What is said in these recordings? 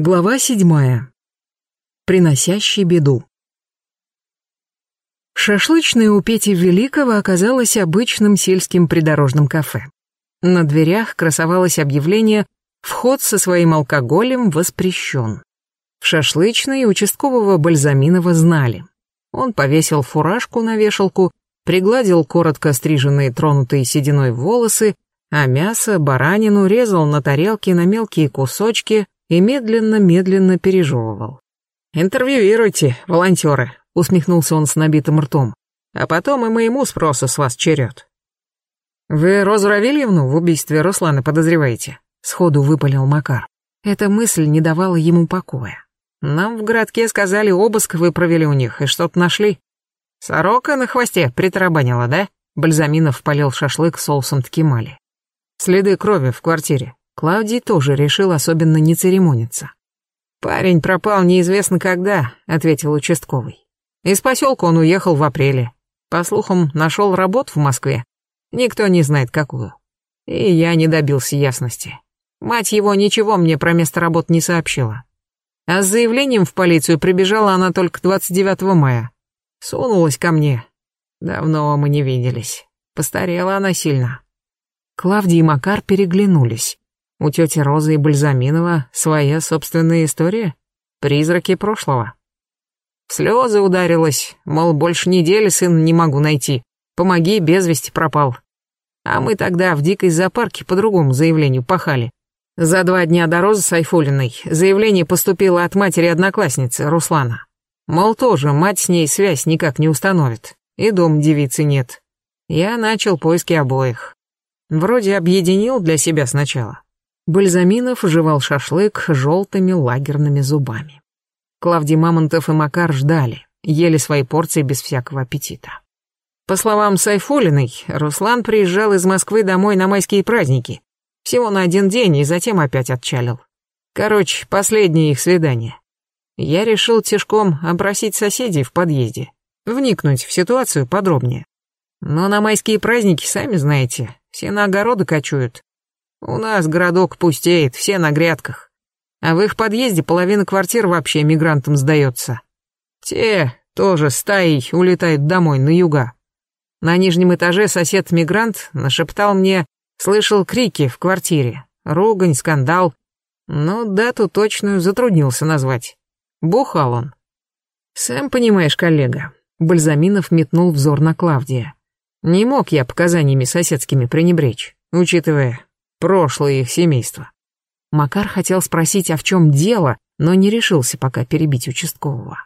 Глава седьмая. Приносящий беду. Шашлычная у Пети Великого оказалась обычным сельским придорожным кафе. На дверях красовалось объявление «Вход со своим алкоголем воспрещен». В шашлычной участкового Бальзаминова знали. Он повесил фуражку на вешалку, пригладил коротко стриженные тронутые сединой волосы, а мясо, баранину резал на тарелке на мелкие кусочки, и медленно-медленно пережевывал. «Интервьюируйте, волонтеры», — усмехнулся он с набитым ртом. «А потом и моему спросу с вас черед». «Вы Розу Равильевну в убийстве Руслана подозреваете?» — сходу выпалил Макар. Эта мысль не давала ему покоя. «Нам в городке сказали, обыск вы провели у них и что-то нашли. Сорока на хвосте притарабанила, да?» Бальзаминов полил шашлык соусом ткемали. «Следы крови в квартире. Клавдий тоже решил особенно не церемониться. «Парень пропал неизвестно когда», — ответил участковый. «Из поселка он уехал в апреле. По слухам, нашел работу в Москве. Никто не знает, какую. И я не добился ясности. Мать его ничего мне про место работы не сообщила. А с заявлением в полицию прибежала она только 29 мая. Сунулась ко мне. Давно мы не виделись. Постарела она сильно». Клавдий и Макар переглянулись. У тети Розы и Бальзаминова своя собственная история? Призраки прошлого. В слезы ударилась, мол, больше недели сына не могу найти. Помоги, без вести пропал. А мы тогда в дикой зоопарке по другому заявлению пахали. За два дня до Розы Сайфулиной заявление поступило от матери-одноклассницы, Руслана. Мол, тоже мать с ней связь никак не установит, и дом девицы нет. Я начал поиски обоих. Вроде объединил для себя сначала, Бальзаминов жевал шашлык желтыми лагерными зубами. Клавдий Мамонтов и Макар ждали, ели свои порции без всякого аппетита. По словам Сайфулиной, Руслан приезжал из Москвы домой на майские праздники. Всего на один день и затем опять отчалил. Короче, последнее их свидание. Я решил тишком опросить соседей в подъезде, вникнуть в ситуацию подробнее. Но на майские праздники, сами знаете, все на огороды кочуют, у нас городок пустеет, все на грядках. А в их подъезде половина квартир вообще мигрантам сдается. Те тоже стаей улетают домой на юга. На нижнем этаже сосед-мигрант нашептал мне, слышал крики в квартире, ругань, скандал. Но дату точную затруднился назвать. Бухал он. Сам понимаешь, коллега, Бальзаминов метнул взор на Клавдия. Не мог я показаниями соседскими пренебречь, учитывая, прошлое их семейства. Макар хотел спросить, а в чем дело, но не решился пока перебить участкового.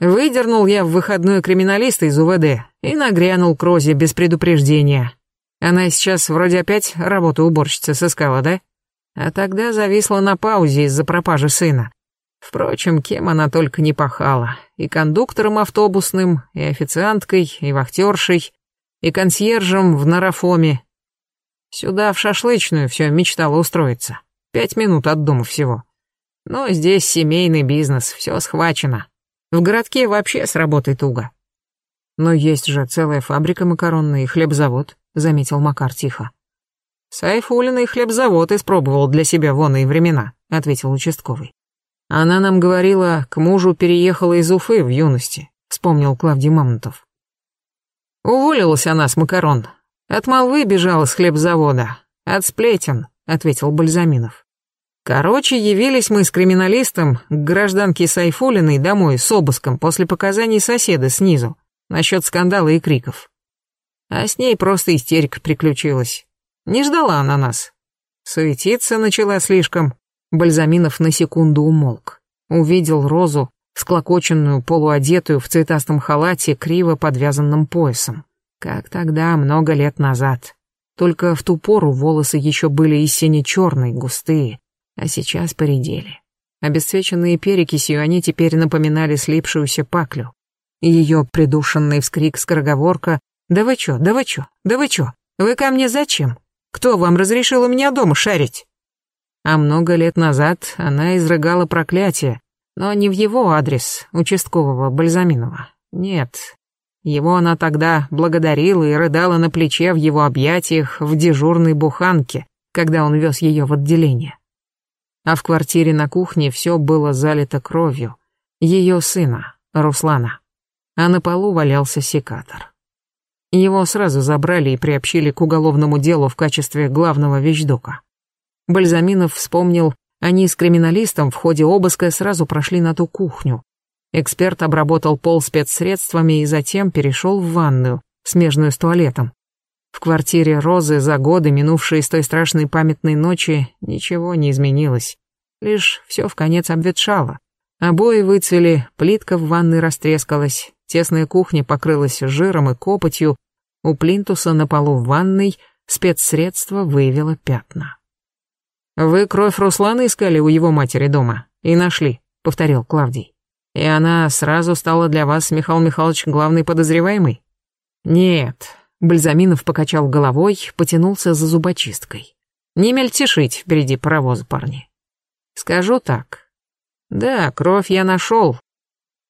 Выдернул я в выходной криминалиста из УВД и нагрянул к Розе без предупреждения. Она сейчас вроде опять работу уборщицы сыскала, да? А тогда зависла на паузе из-за пропажи сына. Впрочем, кем она только не пахала. И кондуктором автобусным, и официанткой, и вахтершей, и консьержем в Нарафоме, Сюда, в шашлычную, все мечтала устроиться. Пять минут от дома всего. Но здесь семейный бизнес, все схвачено. В городке вообще с работой туго. Но есть же целая фабрика макаронная и хлебзавод, заметил Макар тихо. Сайфулина и хлебзавод испробовал для себя вон и времена, ответил участковый. Она нам говорила, к мужу переехала из Уфы в юности, вспомнил Клавдий Мамонтов. Уволилась она с макарон, от молвы бежал с хлебзавода. От сплетен, ответил Бальзаминов. Короче, явились мы с криминалистом к гражданке Сайфулиной домой с обыском после показаний соседа снизу насчет скандала и криков. А с ней просто истерика приключилась. Не ждала она нас. Суетиться начала слишком. Бальзаминов на секунду умолк. Увидел Розу, склокоченную, полуодетую в цветастом халате, криво подвязанным поясом. Как тогда, много лет назад. Только в ту пору волосы еще были и сине-черные, густые, а сейчас поредели. Обесцвеченные перекисью они теперь напоминали слипшуюся паклю. Ее придушенный вскрик скороговорка «Да вы чё, да вы чё, да вы чё? Вы ко мне зачем? Кто вам разрешил у меня дома шарить?» А много лет назад она изрыгала проклятие, но не в его адрес, участкового Бальзаминова. Нет, его она тогда благодарила и рыдала на плече в его объятиях в дежурной буханке, когда он вез ее в отделение. а в квартире на кухне все было залито кровью. Ее сына, Руслана. А на полу валялся секатор. Его сразу забрали и приобщили к уголовному делу в качестве главного вещдока. Бальзаминов вспомнил, они с криминалистом в ходе обыска сразу прошли на ту кухню. Эксперт обработал пол спецсредствами и затем перешел в ванную, смежную с туалетом. В квартире Розы за годы, минувшие с той страшной памятной ночи, ничего не изменилось. Лишь все в конец обветшало. Обои выцвели, плитка в ванной растрескалась, тесная кухня покрылась жиром и копотью, у плинтуса на полу в ванной спецсредство выявило пятна. «Вы кровь Руслана искали у его матери дома и нашли», — повторил Клавдий. «И она сразу стала для вас, Михаил Михайлович, главной подозреваемой?» «Нет», — Бальзаминов покачал головой, потянулся за зубочисткой. «Не мельтешить впереди паровоза, парни. Скажу так. Да, кровь я нашел,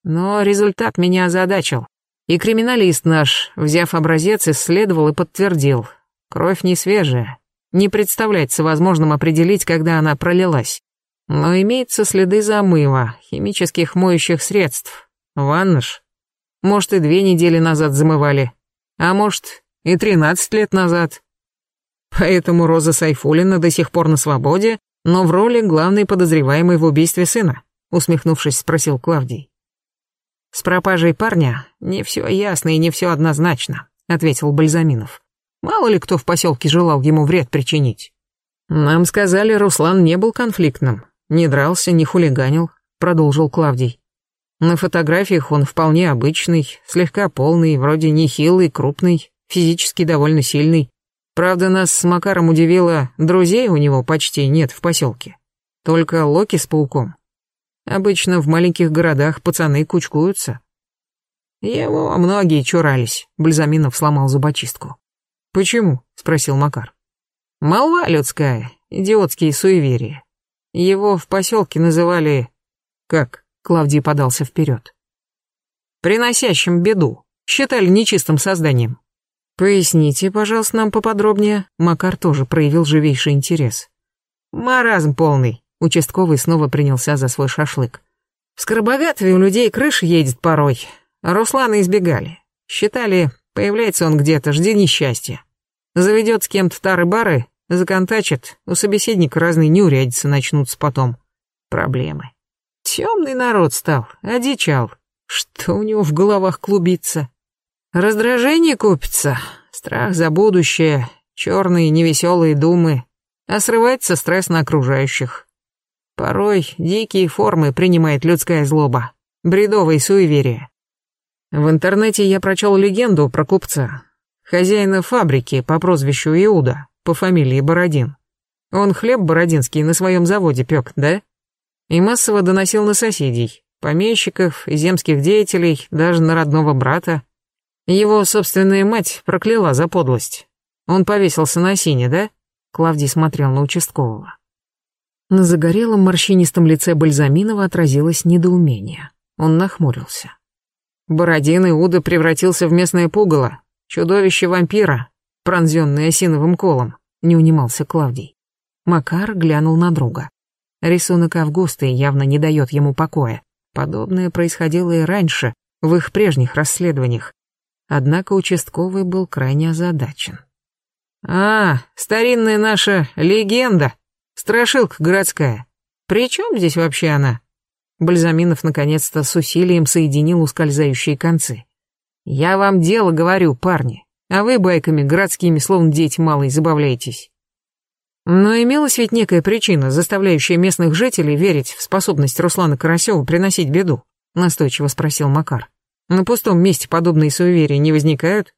но результат меня озадачил. И криминалист наш, взяв образец, исследовал и подтвердил. Кровь не свежая, не представляется возможным определить, когда она пролилась. Но имеются следы замыва, химических моющих средств. Ванныш. Может, и две недели назад замывали. А может, и тринадцать лет назад. Поэтому Роза Сайфулина до сих пор на свободе, но в роли главной подозреваемой в убийстве сына, усмехнувшись, спросил Клавдий. С пропажей парня не все ясно и не все однозначно, ответил Бальзаминов. Мало ли кто в поселке желал ему вред причинить. Нам сказали, Руслан не был конфликтным, не дрался, не хулиганил, продолжил Клавдий. На фотографиях он вполне обычный, слегка полный, вроде нехилый, крупный, физически довольно сильный. Правда, нас с Макаром удивило, друзей у него почти нет в поселке. Только Локи с пауком. Обычно в маленьких городах пацаны кучкуются. Его многие чурались, Бальзаминов сломал зубочистку. «Почему?» — спросил Макар. «Молва людская, идиотские суеверия. Его в поселке называли...» «Как?» — Клавдий подался вперед. «Приносящим беду. Считали нечистым созданием». «Поясните, пожалуйста, нам поподробнее». Макар тоже проявил живейший интерес. «Маразм полный», — участковый снова принялся за свой шашлык. «В Скоробогатове у людей крыша едет порой, Руслана избегали. Считали, Появляется он где-то, жди несчастья. Заведет с кем-то тары-бары, законтачит, у собеседника разные неурядицы начнутся потом. Проблемы. Темный народ стал, одичал. Что у него в головах клубится? Раздражение купится, страх за будущее, черные невеселые думы, а срывается стресс на окружающих. Порой дикие формы принимает людская злоба, бредовые суеверия. В интернете я прочел легенду про купца, хозяина фабрики по прозвищу Иуда, по фамилии Бородин. Он хлеб бородинский на своем заводе пек, да? И массово доносил на соседей, помещиков земских деятелей, даже на родного брата. Его собственная мать прокляла за подлость. Он повесился на сине, да? Клавдий смотрел на участкового. На загорелом морщинистом лице Бальзаминова отразилось недоумение. Он нахмурился. Бородин Иуда превратился в местное пугало, чудовище пронзенное осиновым колом, не унимался Клавдий. Макар глянул на друга. Рисунок Августы явно не дает ему покоя. Подобное происходило и раньше, в их прежних расследованиях. Однако участковый был крайне озадачен. «А, старинная наша легенда, страшилка городская. При чем здесь вообще она?» Бальзаминов наконец-то с усилием соединил ускользающие концы. «Я вам дело говорю, парни, а вы байками городскими, словно дети малые, забавляетесь». Но имелась ведь некая причина, заставляющая местных жителей верить в способность Руслана Карасева приносить беду, настойчиво спросил Макар. На пустом месте подобные суеверия не возникают?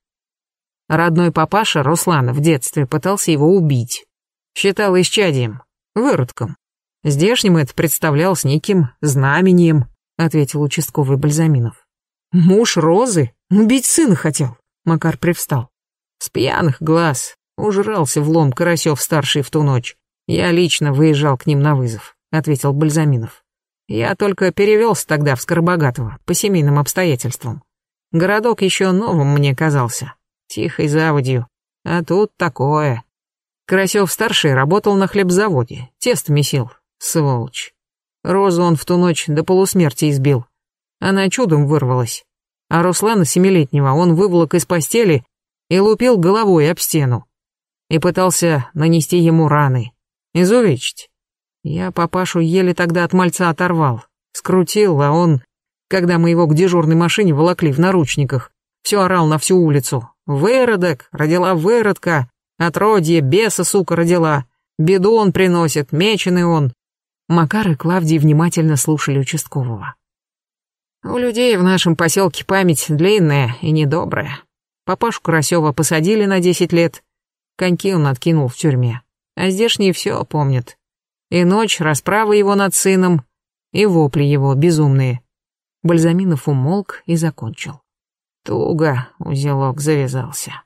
Родной папаша Руслана в детстве пытался его убить. Считал исчадием, выродком. Здешним это представлялось неким знамением, ответил участковый Бальзаминов. Муж Розы убить сына хотел. Макар привстал. С пьяных глаз ужрался в лом Карасев-старший в ту ночь. Я лично выезжал к ним на вызов, ответил Бальзаминов. Я только перевелся тогда в Скоробогатово по семейным обстоятельствам. Городок еще новым мне казался, тихой заводью. А тут такое. Карасев-старший работал на хлебзаводе, тесто месил, Сволочь. Розу он в ту ночь до полусмерти избил. Она чудом вырвалась. А Руслана Семилетнего он выволок из постели и лупил головой об стену. И пытался нанести ему раны. Изувечить. Я папашу еле тогда от мальца оторвал. Скрутил, а он, когда мы его к дежурной машине волокли в наручниках, все орал на всю улицу. «Выродок! Родила выродка! Отродье, беса, сука, родила! Беду он приносит, меченый он!» Макар и Клавдий внимательно слушали участкового. «У людей в нашем поселке память длинная и недобрая. Папашу Карасева посадили на десять лет, коньки он откинул в тюрьме, а здешние все помнят. И ночь, расправа его над сыном, и вопли его безумные». Бальзаминов умолк и закончил. Туго узелок завязался.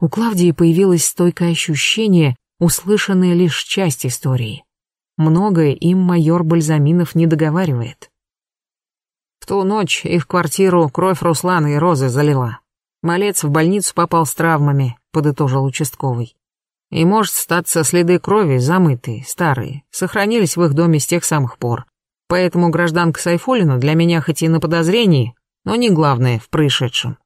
У Клавдии появилось стойкое ощущение, услышанное лишь часть истории. Многое им майор Бальзаминов не договаривает. Ту ночь их квартиру кровь Руслана и Розы залила. Малец в больницу попал с травмами, подытожил участковый. И может статься следы крови, замытые, старые, сохранились в их доме с тех самых пор. Поэтому гражданка Сайфулина для меня хоть и на подозрении, но не главное в происшедшем.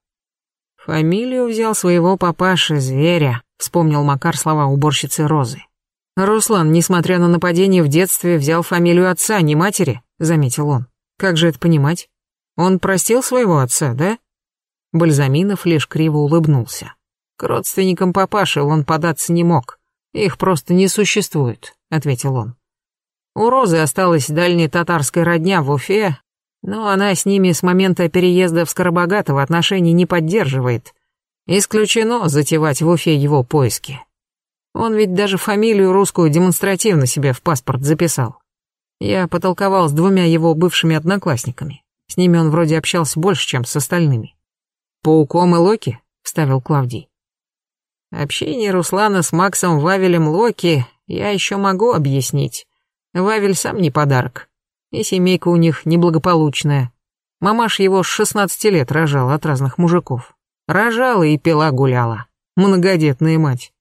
Фамилию взял своего папаши, зверя, вспомнил Макар слова уборщицы Розы. Руслан, несмотря на нападение в детстве, взял фамилию отца, не матери, заметил он. Как же это понимать? Он простил своего отца, да? Бальзаминов лишь криво улыбнулся. К родственникам папаши он податься не мог. Их просто не существует, ответил он. У Розы осталась дальняя татарская родня в Уфе, но она с ними с момента переезда в Скоробогатого отношений не поддерживает. Исключено затевать в Уфе его поиски. Он ведь даже фамилию русскую демонстративно себе в паспорт записал. Я потолковал с двумя его бывшими одноклассниками. С ними он вроде общался больше, чем с остальными. «Пауком и Локи?» — вставил Клавдий. Общение Руслана с Максом Вавелем Локи я еще могу объяснить. Вавель сам не подарок. И семейка у них неблагополучная. Мамаш его с шестнадцати лет рожала от разных мужиков. Рожала и пила гуляла. Многодетная мать.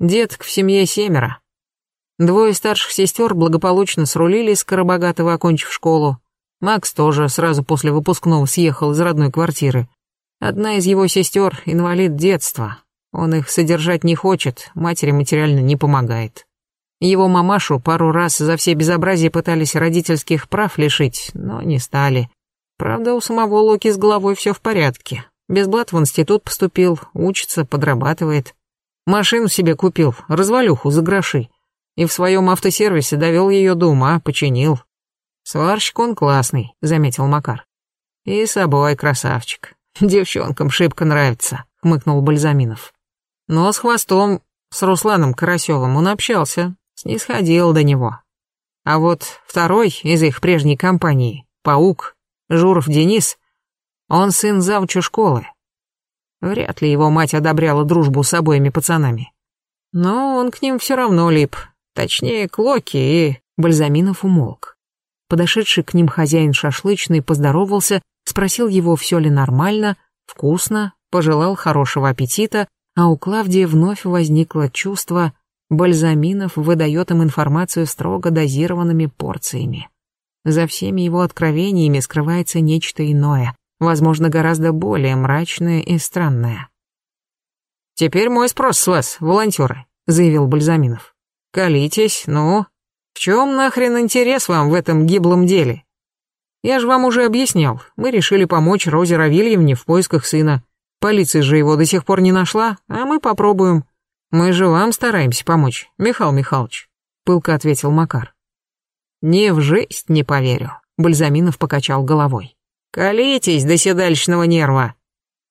Деток в семье семеро. Двое старших сестер благополучно срулили с Карабогатого, окончив школу. Макс тоже сразу после выпускного съехал из родной квартиры. Одна из его сестер — инвалид детства. Он их содержать не хочет, матери материально не помогает. Его мамашу пару раз за все безобразия пытались родительских прав лишить, но не стали. Правда, у самого Локи с головой все в порядке. Безблат в институт поступил, учится, подрабатывает. Машину себе купил, развалюху за гроши. И в своем автосервисе довел ее до ума, починил. Сварщик он классный, заметил Макар. И собой красавчик. Девчонкам шибко нравится, хмыкнул Бальзаминов. Но с хвостом, с Русланом Карасевым он общался, снисходил до него. А вот второй из их прежней компании, Паук, Журов Денис, он сын завуча школы. Вряд ли его мать одобряла дружбу с обоими пацанами. Но он к ним все равно лип, точнее, к Локи и... Бальзаминов умолк. Подошедший к ним хозяин шашлычный поздоровался, спросил его, все ли нормально, вкусно, пожелал хорошего аппетита, а у Клавдии вновь возникло чувство, Бальзаминов выдает им информацию строго дозированными порциями. За всеми его откровениями скрывается нечто иное, возможно, гораздо более мрачное и странное. «Теперь мой спрос с вас, волонтеры», — заявил Бальзаминов. «Колитесь, ну, в чем нахрен интерес вам в этом гиблом деле? Я же вам уже объяснял, мы решили помочь Розе Равильевне в поисках сына. Полиция же его до сих пор не нашла, а мы попробуем. Мы же вам стараемся помочь, Михаил Михайлович, пылко ответил Макар. Не в жизнь не поверю, Бальзаминов покачал головой. Колитесь до седалищного нерва.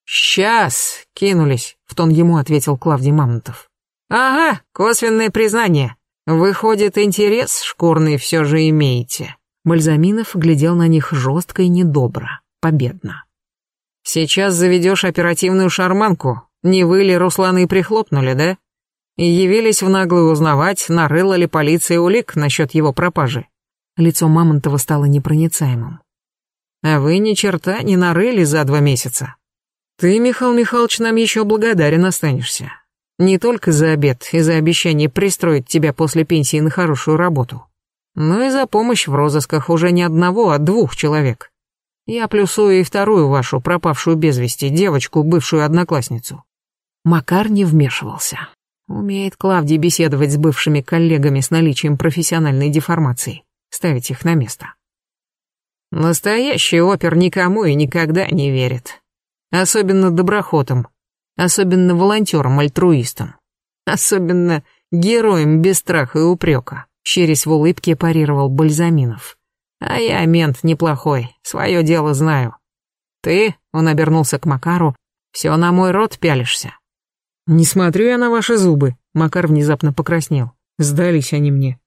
Сейчас, кинулись, в тон ему ответил Клавдий Мамонтов. Ага, косвенное признание. Выходит, интерес шкурный все же имеете. Бальзаминов глядел на них жестко и недобро, победно. Сейчас заведешь оперативную шарманку. Не вы ли Руслана и прихлопнули, да? и явились в наглую узнавать, нарыла ли полиция улик насчет его пропажи. Лицо Мамонтова стало непроницаемым. А вы ни черта не нарыли за два месяца. Ты, Михаил Михайлович, нам еще благодарен останешься. Не только за обед и за обещание пристроить тебя после пенсии на хорошую работу, Ну и за помощь в розысках уже не одного, а двух человек. Я плюсую и вторую вашу пропавшую без вести, девочку, бывшую одноклассницу. Макар не вмешивался. Умеет Клавдий беседовать с бывшими коллегами с наличием профессиональной деформации, ставить их на место. Настоящий опер никому и никогда не верит. Особенно доброхотам, особенно волонтерам-альтруистам, особенно героям без страха и упрека, щерясь в улыбке парировал Бальзаминов. А я мент неплохой, свое дело знаю. Ты, он обернулся к Макару, все на мой рот пялишься. Не смотрю я на ваши зубы, Макар внезапно покраснел. Сдались они мне.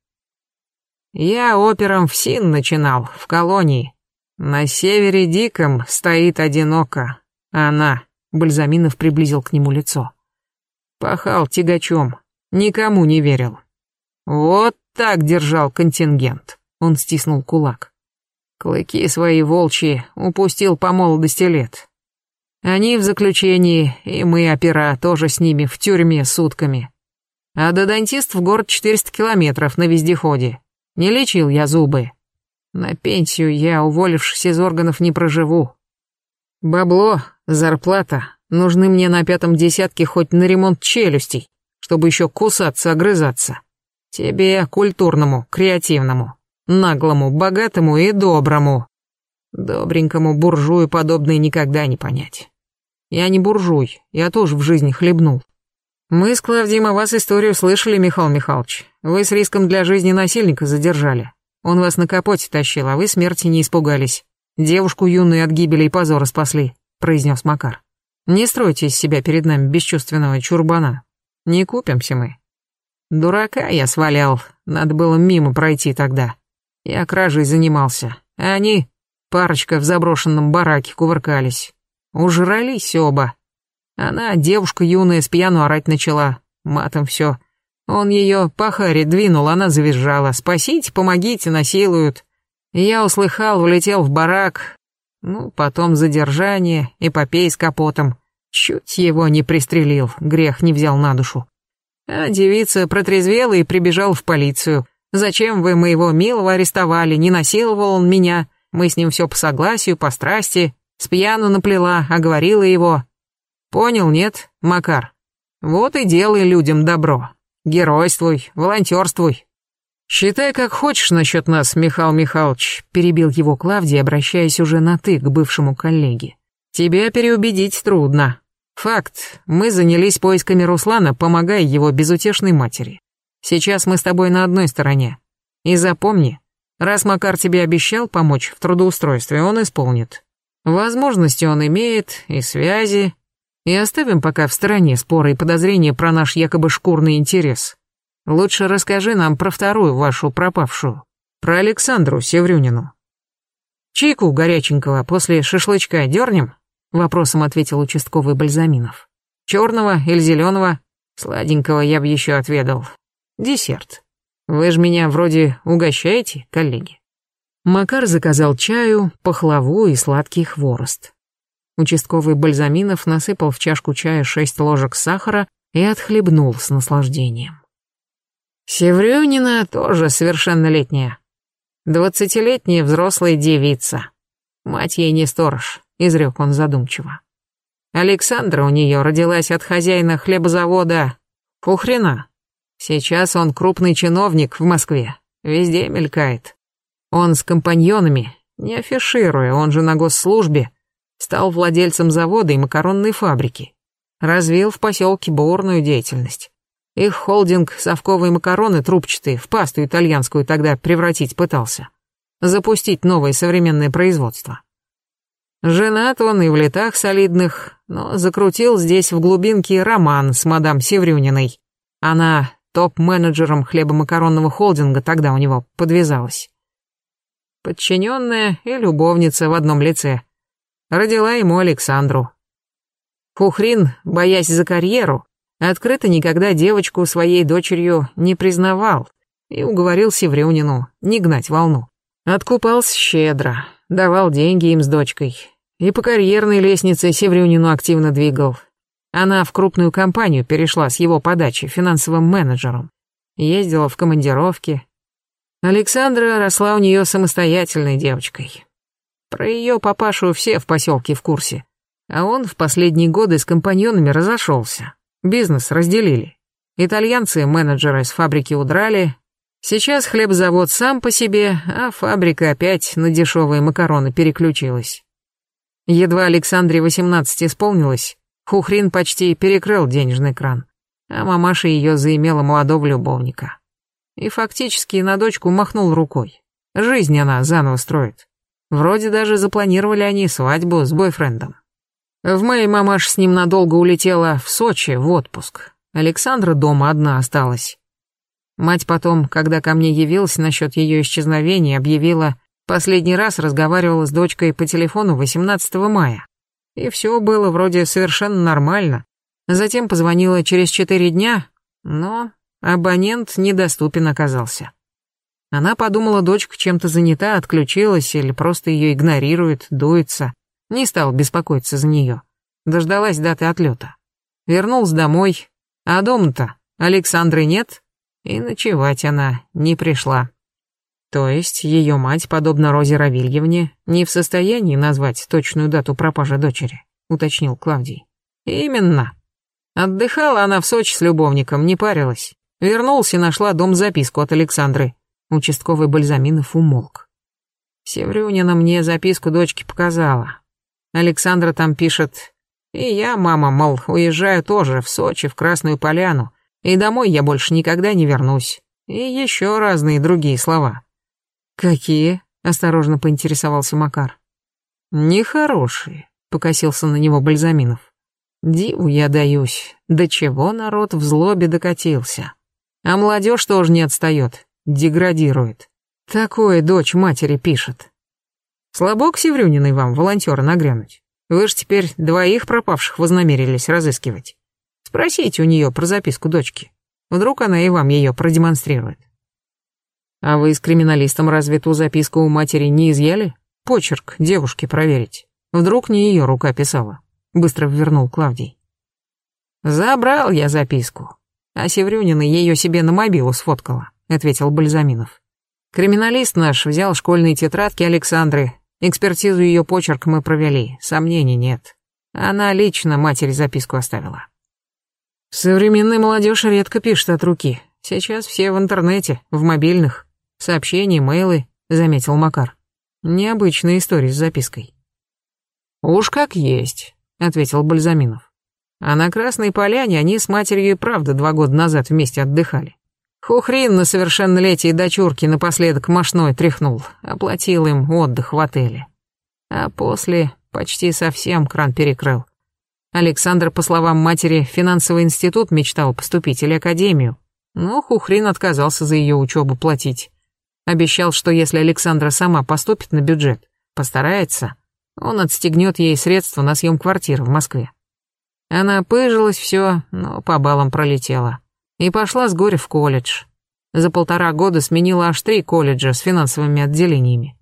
Я опером в СИН начинал, в колонии. На севере диком стоит одиноко. Она. Бальзаминов приблизил к нему лицо. Пахал тягачом. Никому не верил. Вот так держал контингент. Он стиснул кулак. Клыки свои волчьи упустил по молодости лет. Они в заключении, и мы, опера, тоже с ними в тюрьме сутками. А до дантист в город 400 километров на вездеходе. Не лечил я зубы. На пенсию я, уволившись из органов, не проживу. Бабло, зарплата, нужны мне на пятом десятке хоть на ремонт челюстей, чтобы еще кусаться, огрызаться. Тебе, культурному, креативному, наглому, богатому и доброму. Добренькому буржую подобное никогда не понять. Я не буржуй, я тоже в жизни хлебнул. Мы с Клавдием о вас историю слышали, Михаил Михайлович. Вы с риском для жизни насильника задержали. Он вас на капоте тащил, а вы смерти не испугались. Девушку юную от гибели и позора спасли, произнес Макар. Не стройте из себя перед нами бесчувственного чурбана. Не купимся мы. Дурака я свалял, надо было мимо пройти тогда. Я кражей занимался, а они, парочка в заброшенном бараке, кувыркались. Ужрались оба. Она, девушка юная, с пьяну орать начала. Матом все. Он ее по харе двинул, она завизжала. «Спасите, помогите, насилуют». Я услыхал, влетел в барак. Ну, потом задержание, эпопей с капотом. Чуть его не пристрелил, грех не взял на душу. А девица протрезвела и прибежал в полицию. «Зачем вы моего милого арестовали? Не насиловал он меня. Мы с ним все по согласию, по страсти. С пьяну наплела, оговорила его. Понял, нет, Макар? Вот и делай людям добро. Геройствуй, волонтерствуй. Считай, как хочешь насчет нас, Михаил Михайлович, перебил его Клавдий, обращаясь уже на «ты» к бывшему коллеге. Тебя переубедить трудно. Факт, мы занялись поисками Руслана, помогая его безутешной матери. Сейчас мы с тобой на одной стороне. И запомни, раз Макар тебе обещал помочь в трудоустройстве, он исполнит. Возможности он имеет, и связи. И оставим пока в стороне споры и подозрения про наш якобы шкурный интерес. Лучше расскажи нам про вторую вашу пропавшую, про Александру Севрюнину. Чайку горяченького после шашлычка дернем? Вопросом ответил участковый Бальзаминов. Черного или зеленого? Сладенького я бы еще отведал. Десерт. Вы же меня вроде угощаете, коллеги? Макар заказал чаю, пахлаву и сладкий хворост. Участковый Бальзаминов насыпал в чашку чая шесть ложек сахара и отхлебнул с наслаждением. Севрюнина тоже совершеннолетняя. Двадцатилетняя взрослая девица. Мать ей не сторож, изрек он задумчиво. Александра у нее родилась от хозяина хлебозавода Хухрена. Сейчас он крупный чиновник в Москве, везде мелькает. Он с компаньонами, не афишируя, он же на госслужбе, стал владельцем завода и макаронной фабрики. Развил в поселке бурную деятельность. Их холдинг совковые макароны трубчатые в пасту итальянскую тогда превратить пытался. Запустить новое современное производство. Женат он и в летах солидных, но закрутил здесь в глубинке роман с мадам Севрюниной. Она топ-менеджером хлебомакаронного холдинга тогда у него подвязалась подчиненная и любовница в одном лице. Родила ему Александру. Хухрин, боясь за карьеру, открыто никогда девочку своей дочерью не признавал и уговорил Севрюнину не гнать волну. Откупался щедро, давал деньги им с дочкой. И по карьерной лестнице Севрюнину активно двигал. Она в крупную компанию перешла с его подачи финансовым менеджером. Ездила в командировки, Александра росла у нее самостоятельной девочкой. Про ее папашу все в поселке в курсе. А он в последние годы с компаньонами разошелся. Бизнес разделили. Итальянцы менеджеры с фабрики удрали. Сейчас хлебзавод сам по себе, а фабрика опять на дешевые макароны переключилась. Едва Александре 18 исполнилось, Хухрин почти перекрыл денежный кран, а мамаша ее заимела молодого любовника. И фактически на дочку махнул рукой. Жизнь она заново строит. Вроде даже запланировали они свадьбу с бойфрендом. В мае мамаш с ним надолго улетела в Сочи в отпуск. Александра дома одна осталась. Мать потом, когда ко мне явилась насчет ее исчезновения, объявила, последний раз разговаривала с дочкой по телефону 18 мая. И все было вроде совершенно нормально. Затем позвонила через четыре дня, но абонент недоступен оказался. Она подумала, дочка чем-то занята, отключилась или просто ее игнорирует, дуется. Не стал беспокоиться за нее. Дождалась даты отлета. Вернулся домой, а дома-то Александры нет, и ночевать она не пришла. То есть ее мать, подобно Розе Равильевне, не в состоянии назвать точную дату пропажи дочери, уточнил Клавдий. Именно. Отдыхала она в Сочи с любовником, не парилась. Вернулся и нашла дом записку от Александры. Участковый Бальзаминов умолк. Севрюнина мне записку дочки показала. Александра там пишет, и я, мама, мол, уезжаю тоже в Сочи, в Красную Поляну, и домой я больше никогда не вернусь. И еще разные другие слова. Какие? Осторожно поинтересовался Макар. Нехорошие, покосился на него Бальзаминов. Диву я даюсь, до чего народ в злобе докатился. А молодежь тоже не отстает, деградирует. Такое дочь матери пишет. Слабо к Севрюниной вам, волонтеры, нагрянуть. Вы ж теперь двоих пропавших вознамерились разыскивать. Спросите у нее про записку дочки. Вдруг она и вам ее продемонстрирует. А вы с криминалистом разве ту записку у матери не изъяли? Почерк девушки проверить. Вдруг не ее рука писала. Быстро вернул Клавдий. Забрал я записку. А Севрюнина ее себе на мобилу сфоткала, ответил Бальзаминов. Криминалист наш взял школьные тетрадки Александры Экспертизу ее почерк мы провели, сомнений нет. Она лично матери записку оставила. Современная молодежь редко пишет от руки. Сейчас все в интернете, в мобильных. Сообщения, мейлы, заметил Макар. Необычная история с запиской. Уж как есть, ответил Бальзаминов. А на Красной Поляне они с матерью и правда два года назад вместе отдыхали. Хухрин на совершеннолетие дочурки напоследок мошной тряхнул, оплатил им отдых в отеле. А после почти совсем кран перекрыл. Александр, по словам матери, в финансовый институт мечтал поступить или академию, но Хухрин отказался за ее учебу платить. Обещал, что если Александра сама поступит на бюджет, постарается, он отстегнет ей средства на съем квартиры в Москве. Она пыжилась все, но по баллам пролетела и пошла с горя в колледж. За полтора года сменила аж три колледжа с финансовыми отделениями.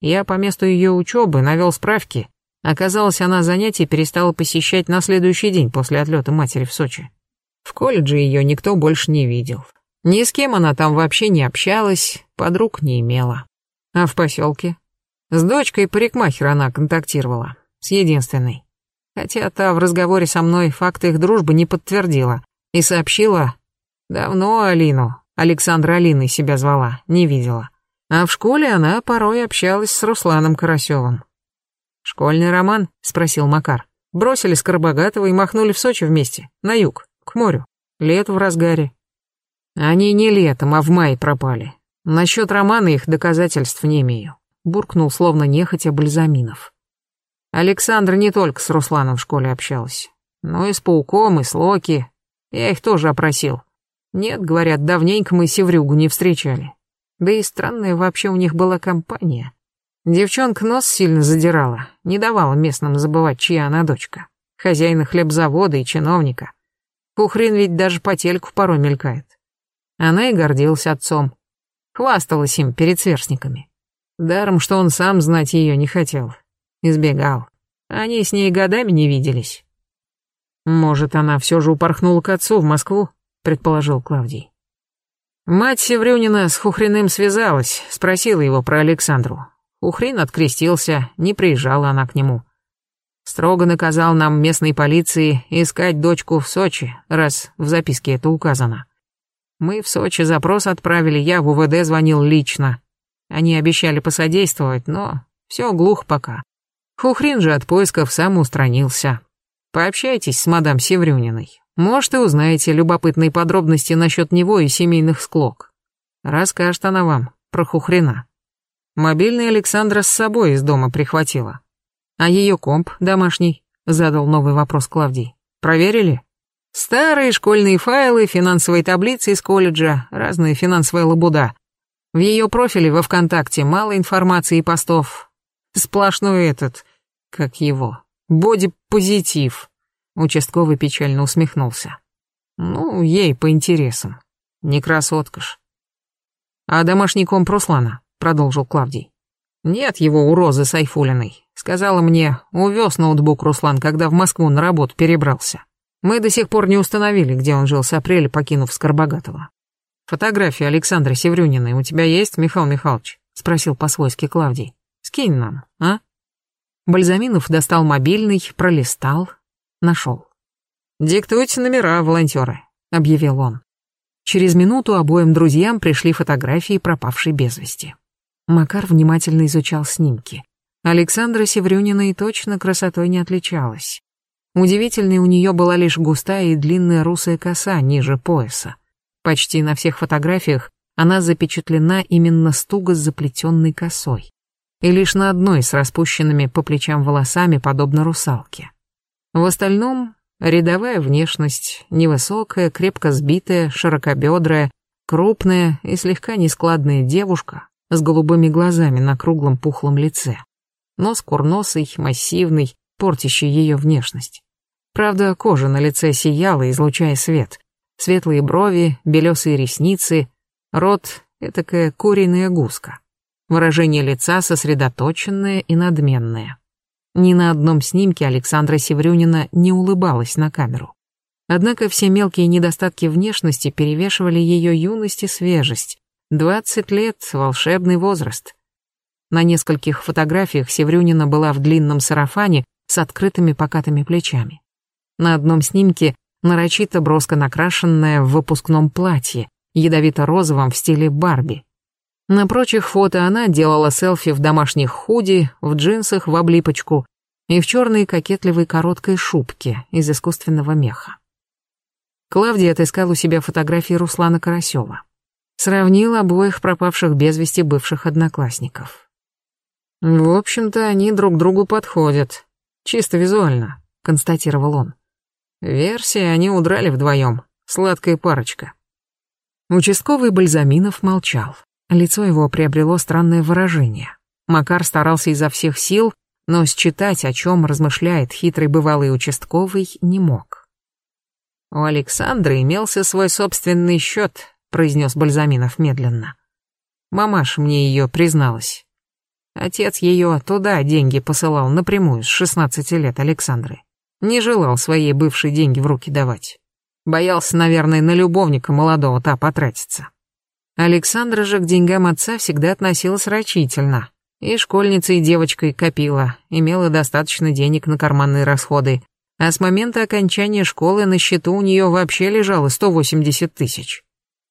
Я по месту ее учебы навел справки. Оказалось, она занятия перестала посещать на следующий день после отлета матери в Сочи. В колледже ее никто больше не видел. Ни с кем она там вообще не общалась, подруг не имела. А в поселке? С дочкой парикмахера она контактировала, с единственной. Хотя та в разговоре со мной факты их дружбы не подтвердила и сообщила, Давно Алину, Александра Алиной себя звала, не видела. А в школе она порой общалась с Русланом Карасевым. «Школьный роман?» — спросил Макар. Бросили Скоробогатого и махнули в Сочи вместе, на юг, к морю. Лето в разгаре. Они не летом, а в мае пропали. Насчет романа их доказательств не имею. Буркнул, словно нехотя Бальзаминов. Александра не только с Русланом в школе общалась, но и с Пауком, и с Локи. Я их тоже опросил. Нет, говорят, давненько мы Севрюгу не встречали. Да и странная вообще у них была компания. Девчонка нос сильно задирала, не давала местным забывать, чья она дочка. Хозяина хлебзавода и чиновника. Пухрин ведь даже по телеку порой мелькает. Она и гордилась отцом. Хвасталась им перед сверстниками. Даром, что он сам знать ее не хотел. Избегал. Они с ней годами не виделись. Может, она все же упорхнула к отцу в Москву? Предположил Клавдий. Мать Севрюнина с Хухриным связалась, спросила его про Александру. Хухрин открестился, не приезжала она к нему. Строго наказал нам местной полиции искать дочку в Сочи, раз в записке это указано. Мы в Сочи запрос отправили, я в УВД звонил лично. Они обещали посодействовать, но все глух пока. Хухрин же от поисков сам устранился. Пообщайтесь с мадам Севрюниной. Может, и узнаете любопытные подробности насчет него и семейных склок. Расскажет она вам про Хухрина. Мобильный Александра с собой из дома прихватила. А ее комп домашний? Задал новый вопрос Клавдий. Проверили? Старые школьные файлы, финансовые таблицы из колледжа, разные финансовая лабуда. В ее профиле во ВКонтакте мало информации и постов. Сплошной этот, как его, боди-позитив. Участковый печально усмехнулся. Ну, ей по интересам. Не красотка ж. А домашний комп Руслана, продолжил Клавдий. Нет его у Розы Сайфулиной. Сказала мне, увез ноутбук Руслан, когда в Москву на работу перебрался. Мы до сих пор не установили, где он жил с апреля, покинув Скоробогатого. Фотография Александры Севрюниной у тебя есть, Михаил Михайлович? Спросил по-свойски Клавдий. Скинь нам, а? Бальзаминов достал мобильный, пролистал, нашел. «Диктуйте номера, волонтеры», — объявил он. Через минуту обоим друзьям пришли фотографии пропавшей без вести. Макар внимательно изучал снимки. Александра Севрюнина и точно красотой не отличалась. Удивительной у нее была лишь густая и длинная русая коса ниже пояса. Почти на всех фотографиях она запечатлена именно с туго заплетенной косой. И лишь на одной с распущенными по плечам волосами, подобно русалке. В остальном рядовая внешность, невысокая, крепко сбитая, широкобедрая, крупная и слегка нескладная девушка с голубыми глазами на круглом пухлом лице. Нос курносый, массивный, портящий ее внешность. Правда, кожа на лице сияла, излучая свет. Светлые брови, белесые ресницы, рот — этакая куриная гуска. Выражение лица сосредоточенное и надменное. Ни на одном снимке Александра Севрюнина не улыбалась на камеру. Однако все мелкие недостатки внешности перевешивали ее юность и свежесть. Двадцать лет — волшебный возраст. На нескольких фотографиях Севрюнина была в длинном сарафане с открытыми покатыми плечами. На одном снимке нарочито броско накрашенная в выпускном платье, ядовито-розовом в стиле Барби. На прочих фото она делала селфи в домашних худи, в джинсах в облипочку и в черной кокетливой короткой шубке из искусственного меха. Клавдия отыскал у себя фотографии Руслана Карасева. Сравнил обоих пропавших без вести бывших одноклассников. «В общем-то, они друг другу подходят. Чисто визуально», — констатировал он. «Версия, они удрали вдвоем. Сладкая парочка». Участковый Бальзаминов молчал. Лицо его приобрело странное выражение. Макар старался изо всех сил, но считать, о чем размышляет хитрый бывалый участковый, не мог. «У Александра имелся свой собственный счет», — произнес Бальзаминов медленно. Мамаш мне ее призналась. Отец ее туда деньги посылал напрямую с 16 лет Александры. Не желал своей бывшей деньги в руки давать. Боялся, наверное, на любовника молодого та потратиться. Александра же к деньгам отца всегда относилась рачительно. И школьницей и девочкой копила, имела достаточно денег на карманные расходы. А с момента окончания школы на счету у нее вообще лежало 180 тысяч.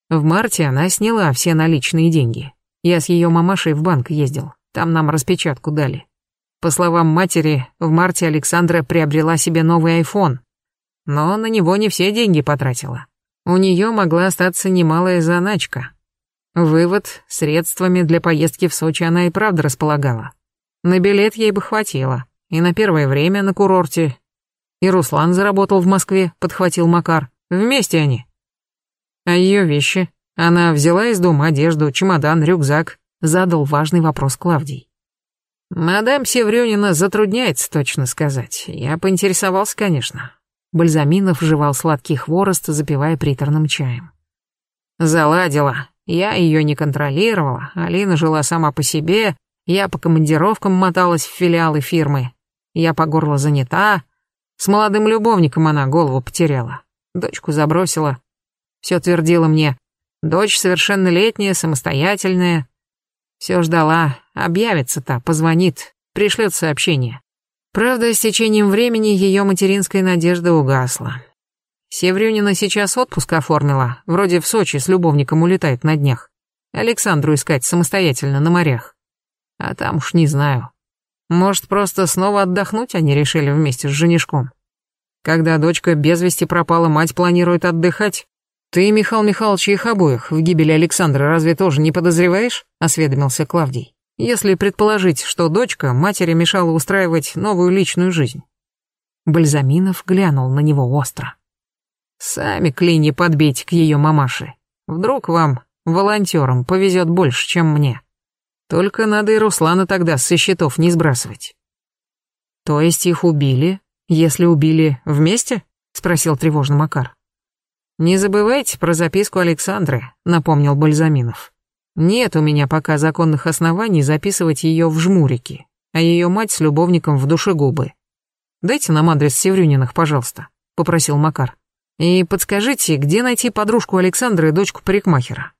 В марте она сняла все наличные деньги. Я с ее мамашей в банк ездил, там нам распечатку дали. По словам матери, в марте Александра приобрела себе новый айфон. Но на него не все деньги потратила. У нее могла остаться немалая заначка, Вывод, средствами для поездки в Сочи она и правда располагала. На билет ей бы хватило. И на первое время на курорте. И Руслан заработал в Москве, подхватил Макар. Вместе они. А ее вещи? Она взяла из дома одежду, чемодан, рюкзак. Задал важный вопрос Клавдий. Мадам Севрюнина затрудняется точно сказать. Я поинтересовался, конечно. Бальзаминов жевал сладкий хворост, запивая приторным чаем. Заладила, я ее не контролировала, Алина жила сама по себе, я по командировкам моталась в филиалы фирмы. Я по горло занята. С молодым любовником она голову потеряла. Дочку забросила. Все твердила мне, Дочь совершеннолетняя, самостоятельная. Все ждала, объявится-то, позвонит, пришлет сообщение. Правда, с течением времени ее материнская надежда угасла. Севрюнина сейчас отпуск оформила, вроде в Сочи с любовником улетает на днях. Александру искать самостоятельно на морях. А там уж не знаю. Может, просто снова отдохнуть они решили вместе с женишком. Когда дочка без вести пропала, мать планирует отдыхать. Ты, Михаил Михайлович, их обоих в гибели Александра разве тоже не подозреваешь? Осведомился Клавдий. Если предположить, что дочка матери мешала устраивать новую личную жизнь. Бальзаминов глянул на него остро. Сами клинья подбейте к ее мамаше. Вдруг вам, волонтерам, повезет больше, чем мне. Только надо и Руслана тогда со счетов не сбрасывать. То есть их убили, если убили вместе? Спросил тревожно Макар. «Не забывайте про записку Александры», — напомнил Бальзаминов. «Нет у меня пока законных оснований записывать ее в жмурики, а ее мать с любовником в душегубы. Дайте нам адрес Севрюниных, пожалуйста», — попросил Макар. «И подскажите, где найти подружку Александры и дочку парикмахера?»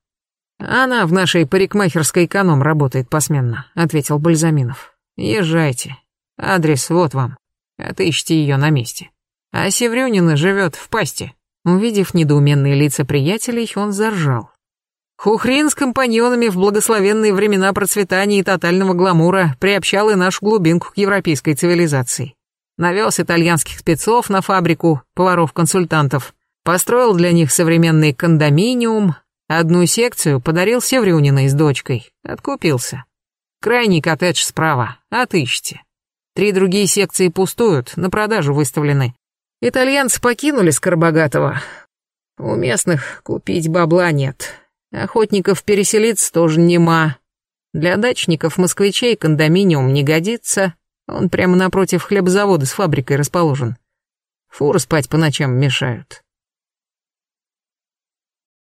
«Она в нашей парикмахерской эконом работает посменно», — ответил Бальзаминов. «Езжайте. Адрес вот вам. Отыщите ее на месте. А Севрюнина живет в пасте». Увидев недоуменные лица приятелей, он заржал. Хухрин с компаньонами в благословенные времена процветания и тотального гламура приобщал и нашу глубинку к европейской цивилизации. Навез итальянских спецов на фабрику, поваров-консультантов, построил для них современный кондоминиум, одну секцию подарил Севрюниной с дочкой, откупился. Крайний коттедж справа, отыщите. Три другие секции пустуют, на продажу выставлены. Итальянцы покинули Скоробогатого. У местных купить бабла нет. Охотников переселиться тоже нема. Для дачников-москвичей кондоминиум не годится. Он прямо напротив хлебозавода с фабрикой расположен. Фуры спать по ночам мешают.